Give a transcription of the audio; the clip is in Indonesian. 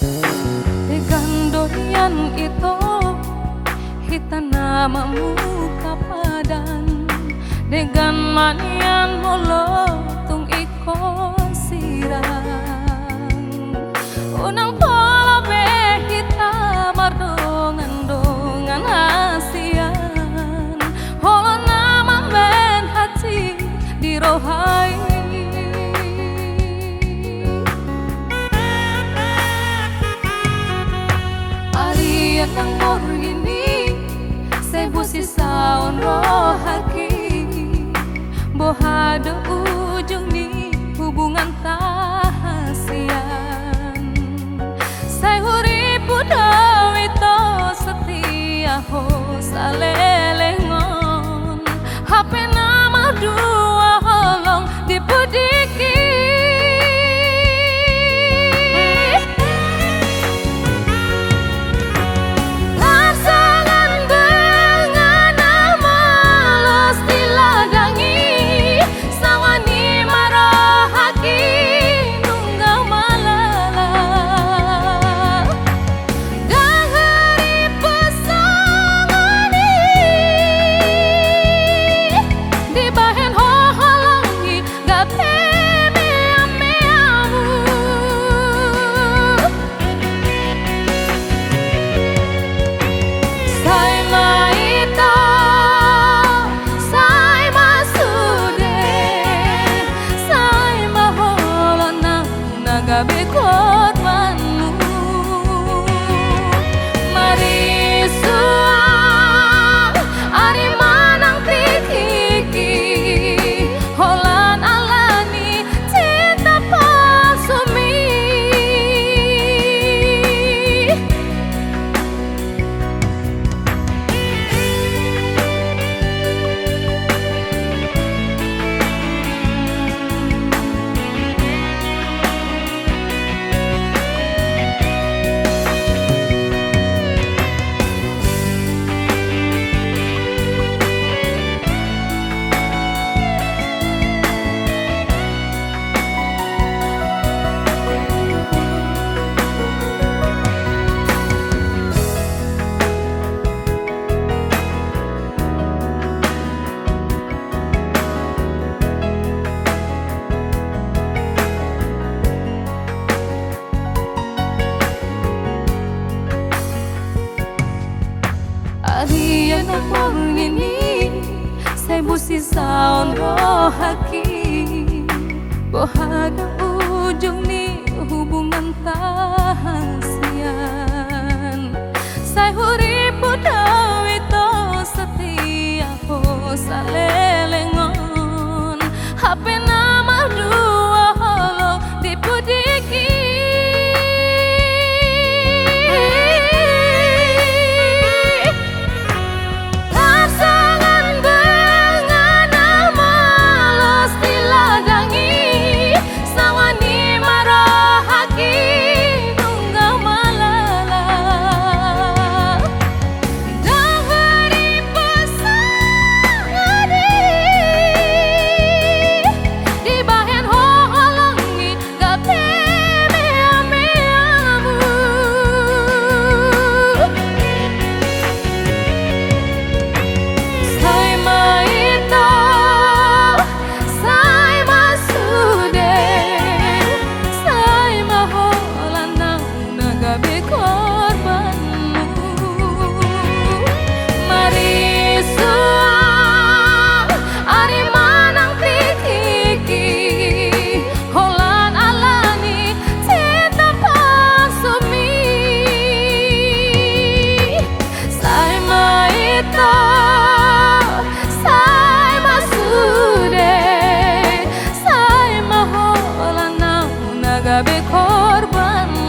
Dengan itu Hitana memuka padan Dengan manian mulut tung iko sirang. Unang pola be kita mardongan dongan asian Holo nama ben hati di rohai Saun rohaki Bohado ujung ni hubungan tahasian sabe qual musisaon bohaki Bohaga ujung ni hubungan tak korban.